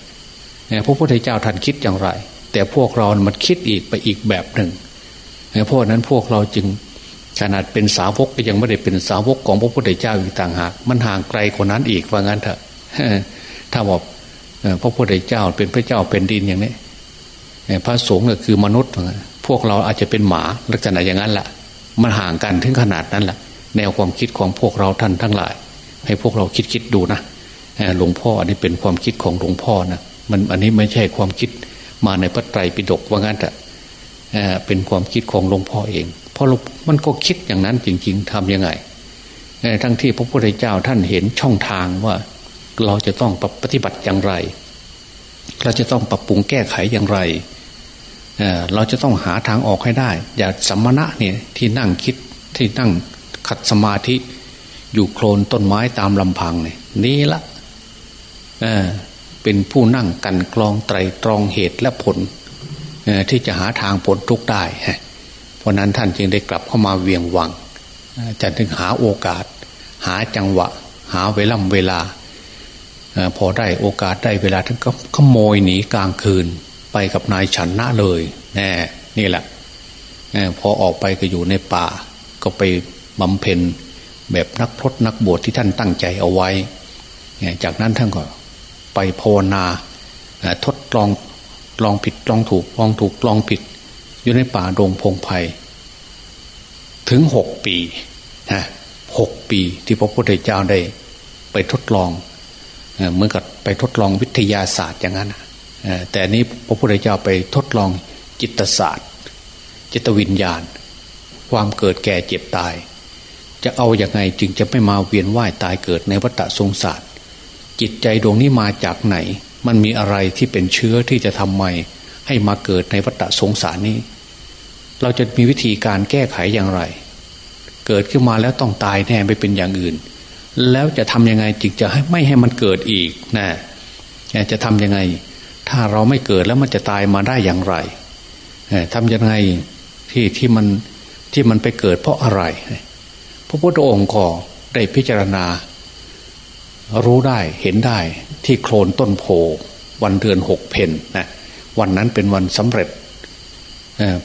พระพุทธเจ้าท่านคิดอย่างไร แต่พวกเรามันคิดอีกไปอีกแบบหนึ่งเพราะนั้นพวกเราจึงขนาดเป็นสาวกก็ยังไม่ได้เป็นสาวกของพระพุทธเจ้าอีกต่างหาก มันห่างไกลกว่านั้นอีกว่างั้นเถอะถ้าบอกพระพุทธเจ้าเป็นพระเจ้าเป็นดินอย่างนี้พระสงฆ์ก็คือมนุษย์ พวกเราอาจจะเป็นหมาลักษณะอย่างนั้นแหละมันห่างกันถึงขนาดนั้นแหละ แนวความคิดของพวกเราท่านทั้งหลาย ให้พวกเราคิดคิดดูนะหลวงพ่ออันนี้เป็นความคิดของหลวงพ่อนะมันอันนี้ไม่ใช่ความคิดมาในพระไตรปิฎกว่างั้นแต่เป็นความคิดของหลวงพ่อเองเพราะมันก็คิดอย่างนั้นจริง ๆ ทํำยังไงทั้งที่พระพุทธเจ้าท่านเห็นช่องทางว่าเราจะต้องปฏิบัติอย่างไร เราจะต้องปรับปรุงแก้ไขอย่างไรเราจะต้องหาทางออกให้ได้ อย่าสัมมณะเนี่ยที่นั่งคิดที่นั่ง ขัดสมาธิ อยู่โคลนต้นไม้ตามลำพังเนี่ยนี่ละเออเป็นผู้นั่งกันกรองไตรตรองเหตุและผลที่จะหาทางพ้นทุกได้ เพราะนั้นท่านจึงได้กลับเข้ามาเวียงวังจะถึงหาโอกาส หาจังหวะ หาเวลาเวลา พอได้โอกาสได้เวลาท่านก็ขโมยหนีกลางคืนไปกับนายฉันนะเลยแน่นี่แหละพอออกไปก็อยู่ในป่า ก็ไป บำเพ็ญแบบนักพรตนักบวชที่ท่านตั้งใจเอาไว้ จากนั้นท่านก็ไปภาวนาทดลองลองผิดลองถูกลองถูกลองผิด อยู่ในป่าดงพงไพ่ถึงหกปีนะหกปีที่พระพุทธเจ้าได้ไปทดลองเหมือนกับไปทดลองวิทยาศาสตร์อย่างนั้นแต่นี้พระพุทธเจ้าไปทดลองจิตศาสตร์ จิตวิญญาณ ความเกิดแก่เจ็บตาย จะเอาอย่างไงจึงจะไม่มาเวียนว่ายตายเกิดในวัฏสงสารจิตใจดวงนี้มาจากไหน มันมีอะไรที่เป็นเชื้อที่จะทำไม ให้มาเกิดในวัฏสงสารนี้ เราจะมีวิธีการแก้ไขอย่างไร เกิดขึ้นมาแล้วต้องตายแน่ไม่เป็นอย่างอื่น แล้วจะทำยังไงจึงจะให้ไม่ให้มันเกิดอีกนะจะทำยังไง ถ้าเราไม่เกิดแล้วมันจะตายมาได้อย่างไรทำยังไงที่ที่มันที่มันไปเกิดเพราะอะไร ระพุทธองค์ก็ได้พิจารณา รู้ได้เห็นได้ที่โคลนต้นโพวันเดือนหกเพนนะวันนั้นเป็นวันสำเร็จ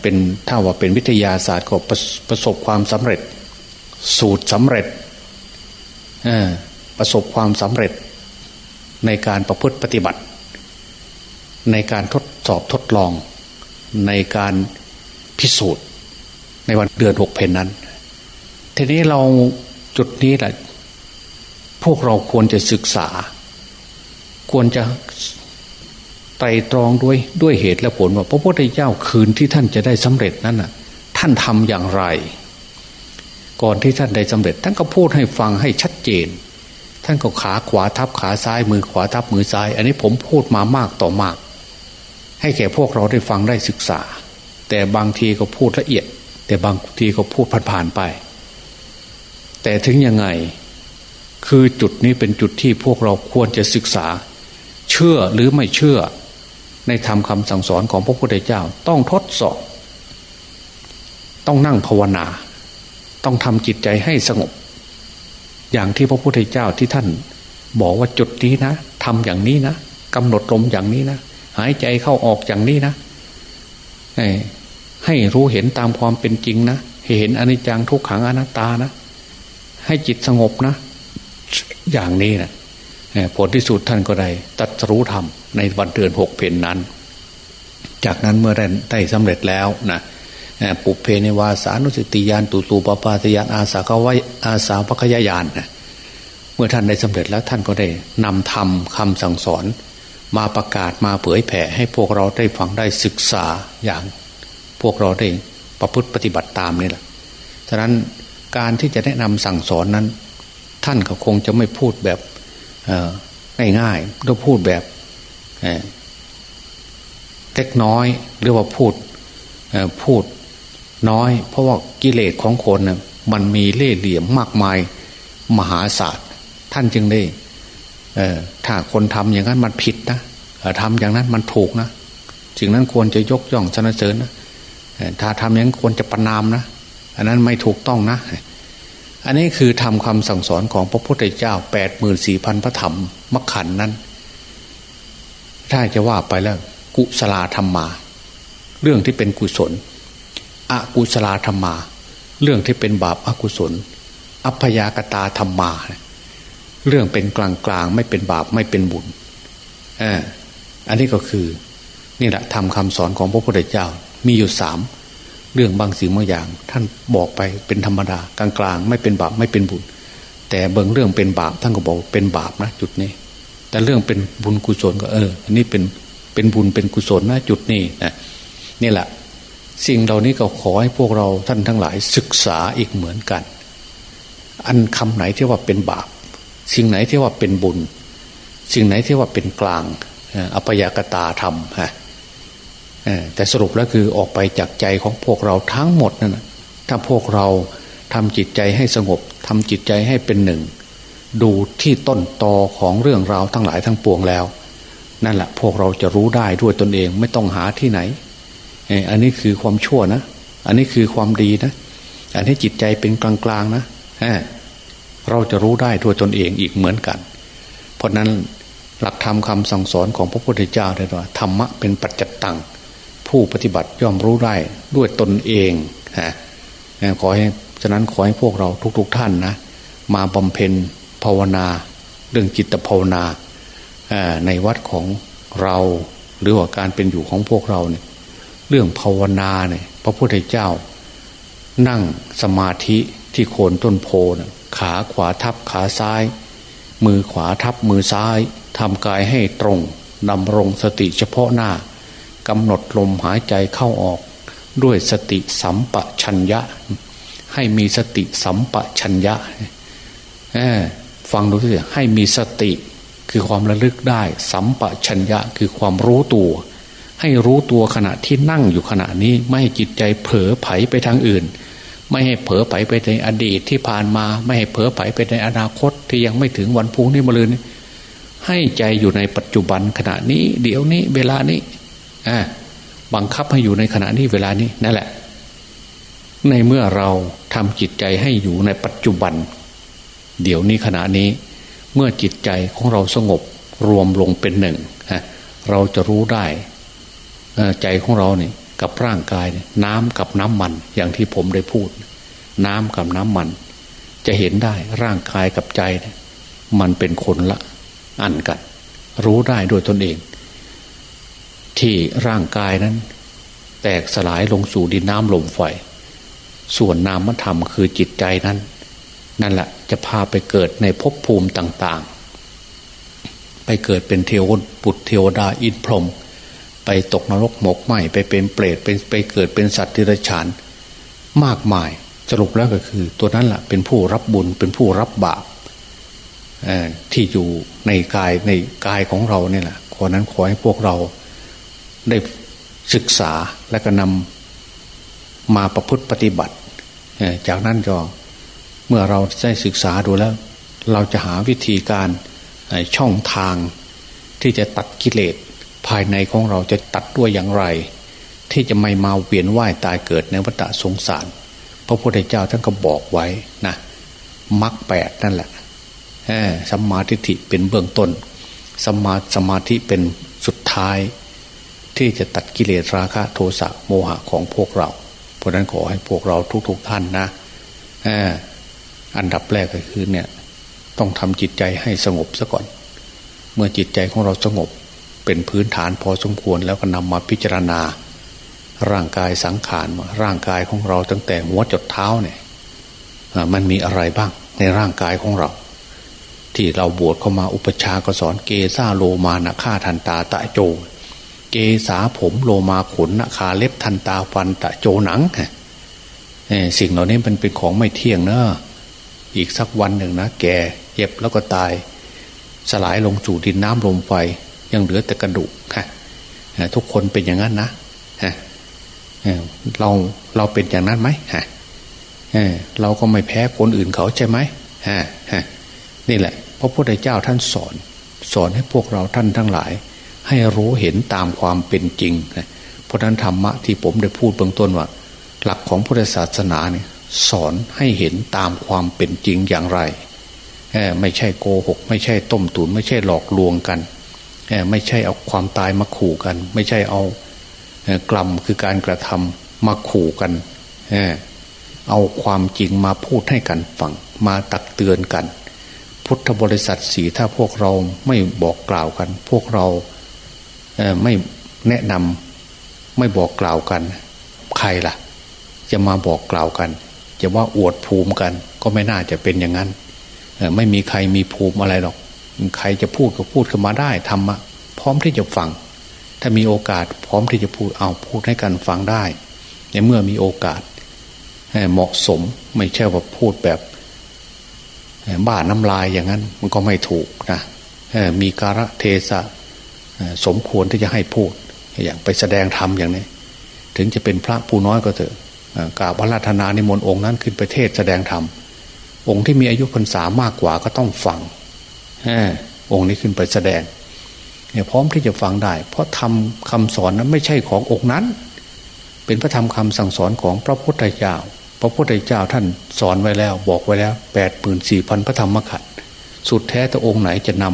เป็นถ้าว่าเป็นวิทยาศาสตร์ก็ประประสบความสำเร็จ สูตรสำเร็จประสบความสำเร็จในการประพฤติปฏิบัติ ในการทดสอบทดลองในการพิสูจน์ ในวันเดือนหกเพนนั้น ทีนี้เราจุดนี้แหละพวกเราควรจะศึกษา ควรจะไตรตรองด้วยด้วยเหตุและผลว่าพระพุทธเจ้าคืนที่ท่านจะได้สำเร็จนั้นน่ะ ท่านทำอย่างไร ก่อนที่ท่านได้สำเร็จ ท่านก็พูดให้ฟังให้ชัดเจน ท่านก็ขาขวาทับขาซ้ายมือขวาทับมือซ้าย อันนี้ผมพูดมามากต่อมาก ให้แก่พวกเราได้ฟังได้ศึกษา แต่บางทีก็พูดละเอียด แต่บางทีก็พูดผ่านๆไป แต่ถึงยังไง คือจุดนี้เป็นจุดที่พวกเราควรจะศึกษา เชื่อหรือไม่เชื่อ ในธรรมคำสั่งสอนของพระพุทธเจ้า ต้องทดสอบ ต้องนั่งภาวนา ต้องทำจิตใจให้สงบ อย่างที่พระพุทธเจ้าที่ท่าน บอกว่าจุดนี้นะทำอย่างนี้นะกำหนดลมอย่างนี้นะหายใจเข้าออกอย่างนี้นะให้รู้เห็นตามความเป็นจริงนะเห็นอนิจจังทุกขังอนัตตานะ ให้จิตสงบนะ อย่างนี้นะผลที่สุดท่านก็ได้ตัดรู้ธรรมในวันเดือนหกเพนนั้น จากนั้นเมื่อได้ไดสำเร็จแล้วนะปุเพในวาสานุสติยานตูตูปปาตยานอาสาเขาไวอาสาพคยายานนะเมื่อท่านได้สำเร็จแล้วท่านก็ได้นำธรรมคำสั่งสอน มาประกาศมาเผยแผ่ให้พวกเราได้ฟังได้ศึกษาอย่าง พวกเราได้ประพฤติปฏิบัติตามนี่แหละฉะนั้น การที่จะแนะนำสั่งสอนนั้น ท่านก็คงจะไม่พูดแบบง่ายๆต้องพูดแบบเล็กน้อยหรือว่าพูดพูดน้อย เพราะว่ากิเลสของคนน่ยมันมีเล่ห์เหลี่ยมมากมายมหาศาลท่านจึงได้ถ้าคนทำอย่างนั้นมันผิดนะทำอย่างนั้นมันถูกนะจึงนั้นควรจะยกย่องสนเสริญนะถ้าทำอย่างนั้นควรจะประนามนะ อันนั้นไม่ถูกต้องนะ อันนี้คือทำคำสั่งสอนของพระพุทธเจ้าแปดหมื่นสี่พันพระธรรมมขันนั้น ถ้าจะว่าไปแล้ว กุศลธรรมมา เรื่องที่เป็นกุศลอกุศลธรรมมา เรื่องที่เป็นบาปอากุศล อัพยากตาธรรมมา เรื่องเป็นกลางกลางไม่เป็นบาปไม่เป็นบุญอันนี้ก็คือนี่แหละทำคำสอนของพระพุทธเจ้ามีอยู่สาม เรื่องบางสิ่งบางอย่าง ท่านบอกไปเป็นธรรมดากลางๆ ไม่เป็นบาปไม่เป็นบุญ แต่เบิ่งเรื่องเป็นบาปท่านก็บอกเป็นบาปนะจุดนี้ แต่เรื่องเป็นบุญกุศลก็เออ อันนี้เป็นเป็นบุญเป็นกุศลนะจุดนี้นะนี่แหละ สิ่งเหล่านี้ก็ขอให้พวกเราท่านทั้งหลายศึกษาอีกเหมือนกัน อันคำไหนที่ว่าเป็นบาป สิ่งไหนที่ว่าเป็นบุญ สิ่งไหนที่ว่าเป็นกลางอัปยากตาธรรมฮะ แต่สรุปแล้วคือออกไปจากใจของพวกเราทั้งหมดนั่นถ้าพวกเราทำจิตใจให้สงบทำจิตใจให้เป็นหนึ่ง ดูที่ต้นตอของเรื่องราวทั้งหลายทั้งปวงแล้ว นั่นแหละพวกเราจะรู้ได้ด้วยตนเองไม่ต้องหาที่ไหนอันนี้คือความชั่วนะ อันนี้คือความดีนะ อันนี้จิตใจเป็นกลางๆนะเราจะรู้ได้ด้วยตนเองอีกเหมือนกัน เพราะนั้นหลักธรรมคาสั่งสอนของพระพุทธเจ้าได้ว่าธรรมะเป็นปัจจตัง ผู้ปฏิบัติย่อมรู้ได้ด้วยตนเองฮะขอให้ฉะนั้นขอให้พวกเราทุกๆทท่านนะมาบำเพ็ญภาวนา เรื่องจิตภาวนาในวัดของเราหรือว่าการเป็นอยู่ของพวกเราเนี่ยเรื่องภาวนาเนี่ยพระพุทธเจ้า นั่งสมาธิที่โคนต้นโพนะขาขวาทับขาซ้าย มือขวาทับมือซ้ายทำกายให้ตรงดำรงสติเฉพาะหน้า กำหนดลมหายใจเข้าออก ด้วยสติสัมปชัญญะ ให้มีสติสัมปชัญญะฟังดูสิให้มีสติคือความระลึกได้ สัมปชัญญะคือความรู้ตัว ให้รู้ตัวขณะที่นั่งอยู่ขณะนี้ ไม่ให้จิตใจเผลอไผไปทางอื่น ไม่ให้เผลอไผไปในอดีตที่ผ่านมา ไม่ให้เผลอไผไปในอนาคตที่ยังไม่ถึงวันพุ่งนี้มาเลยให้ใจอยู่ในปัจจุบันขณะนี้ เดี๋ยวนี้ เวลานี้ บังคับให้อยู่ในขณะนี้เวลานี้นั่นแหละ ในเมื่อเราทำจิตใจให้อยู่ในปัจจุบัน เดี๋ยวนี้ขณะนี้ เมื่อจิตใจของเราสงบรวมลงเป็นหนึ่งเราจะรู้ได้ใจของเราเนี่ยกับร่างกายน้ำกับน้ำมันอย่างที่ผมได้พูด น้ำกับน้ำมัน จะเห็นได้ร่างกายกับใจมันเป็นคนละอันกัน รู้ได้โดยตนเอง ที่ร่างกายนั้น แตกสลายลงสู่ดินน้ำลมไฟส่วนนามธรรมคือจิตใจนั้น นั่นแหละจะพาไปเกิดในภพภูมิต่าง ๆ ไปเกิดเป็นเทวปุตเทวดาอินพรหมไปตกนรกหมกไหมไปเป็นเปรตเป็นไปเกิดเป็นสัตว์ที่ไรฉานมากมายสรุปแล้วก็คือ ตัวนั้นแหละเป็นผู้รับบุญเป็นผู้รับบาปที่อยู่ในกายในกายของเราเนี่ยแหละขอนั้นขอให้พวกเรา ได้ศึกษาและก็นำมาประพฤติปฏิบัติ จากนั้นก็เมื่อเราได้ศึกษาดูแล้ว เราจะหาวิธีการช่องทางที่จะตัดกิเลสภายในของเราจะตัดด้วยอย่างไร ที่จะไม่มาเวียนว่ายตายเกิดในวัฏสงสาร พระพุทธเจ้าท่านก็บอกไว้นะมรรคแปดนั่นแหละสัมมาทิฏฐิเป็นเบื้องต้นสัมมาสมาธิเป็นสุดท้าย ที่จะตัดกิเลสราคะโทสะโมหะของพวกเรา เพราะนั้นขอให้พวกเราทุกๆทท่านนะอันดับแรกก็คือเนี่ย ต้องทำจิตใจให้สงบซะก่อน เมื่อจิตใจของเราสงบเป็นพื้นฐานพอสมควรแล้วก็นำมาพิจารณา ร่างกายสังขารร่างกายของเราตั้งแต่หัวจดเท้าเนี่ยมันมีอะไรบ้างในร่างกายของเรา ที่เราบวชเข้ามาอุปชาก็สอนเกซาโลมานะฆ่าทันตาตะโจ เกษาผมโลมาขนนาขาเล็บทันตาฟันตะโจหนังสิ่งเหล่านี้มันเป็นของไม่เที่ยงเนอะอีกสักวันหนึ่งนะแก่เจ็บแล้วก็ตาย สลายลงสู่ดินน้ำลมไฟยังเหลือแต่กระดูกค่ะทุกคนเป็นอย่างนั้นนะเราเราเป็นอย่างนั้นไหมฮะเราก็ไม่แพ้คนอื่นเขาใช่ไหมฮะนี่แหละพระพุทธเจ้าท่านสอน สอนให้พวกเราท่านทั้งหลาย ให้รู้เห็นตามความเป็นจริง เพราะนั้นธรรมะที่ผมได้พูดเบื้องต้นว่า หลักของพุทธศาสนาเนี่ยสอนให้เห็นตามความเป็นจริงอย่างไร ไม่ใช่โกหก ไม่ใช่ต้มตุน ไม่ใช่หลอกลวงกัน ไม่ใช่เอาความตายมาขู่กัน ไม่ใช่เอากลัมคือการกระทำมาขู่กันเอาความจริงมาพูดให้กันฟังมาตักเตือนกัน พุทธบริษัทสีถ้าพวกเราไม่บอกกล่าวกัน พวกเรา ไม่แนะนำไม่บอกกล่าวกัน ใครล่ะ จะมาบอกกล่าวกัน จะว่าอวดภูมิกัน ก็ไม่น่าจะเป็นอย่างนั้นไม่มีใครมีภูมิอะไรหรอก ใครจะพูดก็พูดขึ้นมาได้ทำมาพร้อมที่จะฟัง ถ้ามีโอกาสพร้อมที่จะพูดเอาพูดให้กันฟังได้ ในเมื่อมีโอกาสเหมาะสมไม่ใช่ว่าพูดแบบบ้าน้ำลายอย่างนั้น มันก็ไม่ถูกนะมีการะเทศะ สมควรที่จะให้พูด อย่างไปแสดงธรรมอย่างนี้ ถึงจะเป็นพระผู้น้อยก็เถอะกราบอาราธนาในมนองค์นั้นขึ้นไปเทศแสดงธรรมองค์ที่มีอายุพรรษามากกว่าก็ต้องฟังองค์นี้ขึ้นไปแสดงเนี่ยพร้อมที่จะฟังได้ เพราะทำคำสอนนั้นไม่ใช่ขององค์นั้น เป็นพระธรรมคำสั่งสอนของพระพุทธเจ้า พระพุทธเจ้าท่านสอนไว้แล้ว บอกไว้แล้วแปดหมื่นสี่พันพระธรรมขันธ์สุดแท้แต่องค์ไหนจะน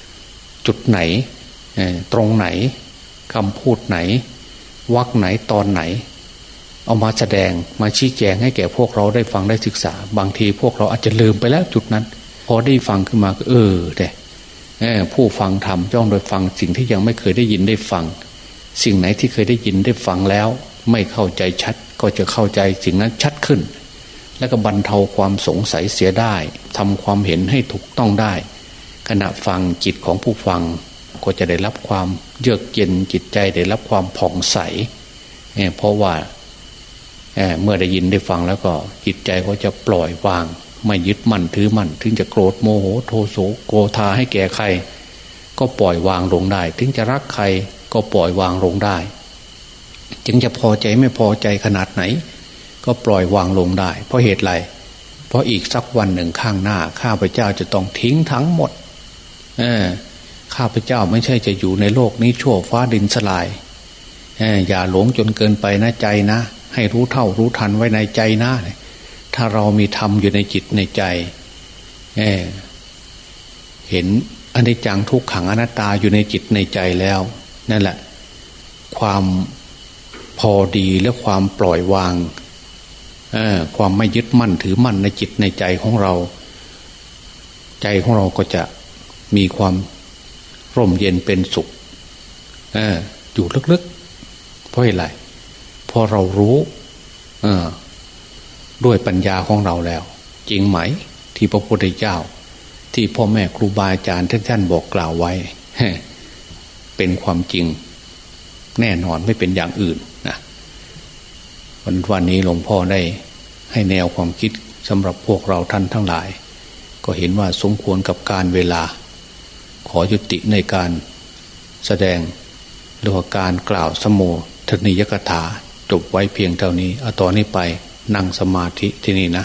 ำจุดไหน ตรงไหนคำพูดไหนวักไหนตอนไหน เอามาแสดงมาชี้แจงให้แก่พวกเราได้ฟังได้ศึกษา บางทีพวกเราอาจจะลืมไปแล้วจุดนั้น พอได้ฟังขึ้นมาก็เออเด้ผู้ฟังทำจ้องโดยฟังสิ่งที่ยังไม่เคยได้ยินได้ฟัง สิ่งไหนที่เคยได้ยินได้ฟังแล้ว ไม่เข้าใจชัดก็จะเข้าใจสิ่งนั้นชัดขึ้น แล้วก็บรรเทาความสงสัยเสียได้ทำความเห็นให้ถูกต้องได้ ขณะฟังจิตของผู้ฟัง ก็จะได้รับความเยือกเย็นจิตใจได้รับความผ่องใสเพราะว่าเมื่อได้ยินได้ฟังแล้วก็จิตใจก็จะปล่อยวาง ไม่ยึดมั่นถือมั่น ถึงจะโกรธโมโหโทโสโกธาให้แก่ใคร ก็ปล่อยวางลงได้ ถึงจะรักใครก็ปล่อยวางลงได้ จึงจะพอใจไม่พอใจขนาดไหน ก็ปล่อยวางลงได้ เพราะเหตุไรเพราะอีกสักวันหนึ่งข้างหน้า ข้าพเจ้าจะต้องทิ้งทั้งหมด เออ ข้าพเจ้าไม่ใช่จะอยู่ในโลกนี้ชั่วฟ้าดินสลายอย่าหลงจนเกินไปนะใจนะ ให้รู้เท่ารู้ทันไว้ในใจนะถ้าเรามีธรรมอยู่ในจิตในใจเเห็นอนิจจังทุกขังอนัตตาอยู่ในจิตในใจแล้ว นั่นแหละ ความพอดีและความปล่อยวางความไม่ยึดมั่นถือมั่นในจิตในใจของเรา ใจของเราก็จะมีความ ร่มเย็นเป็นสุขออยู่ลึกๆเพราะอะไรพอเรารู้ด้วยปัญญาของเราแล้ว จริงไหม ที่พระพุทธเจ้า ที่พ่อแม่ครูบาอาจารย์ท่านท่านบอกกล่าวไว้เป็นความจริง แน่นอนไม่เป็นอย่างอื่นนะวันวันนี้หลวงพ่อได้ให้แนวความคิดสำหรับพวกเราท่านทั้งหลาย ก็เห็นว่าสมควรกับการเวลา ขอยุติในการแสดงหรือว่าการกล่าวสมุทนิยกถาจบไว้เพียงเท่านี้ เอาตอนนี้ไปนั่งสมาธิที่นี่นะ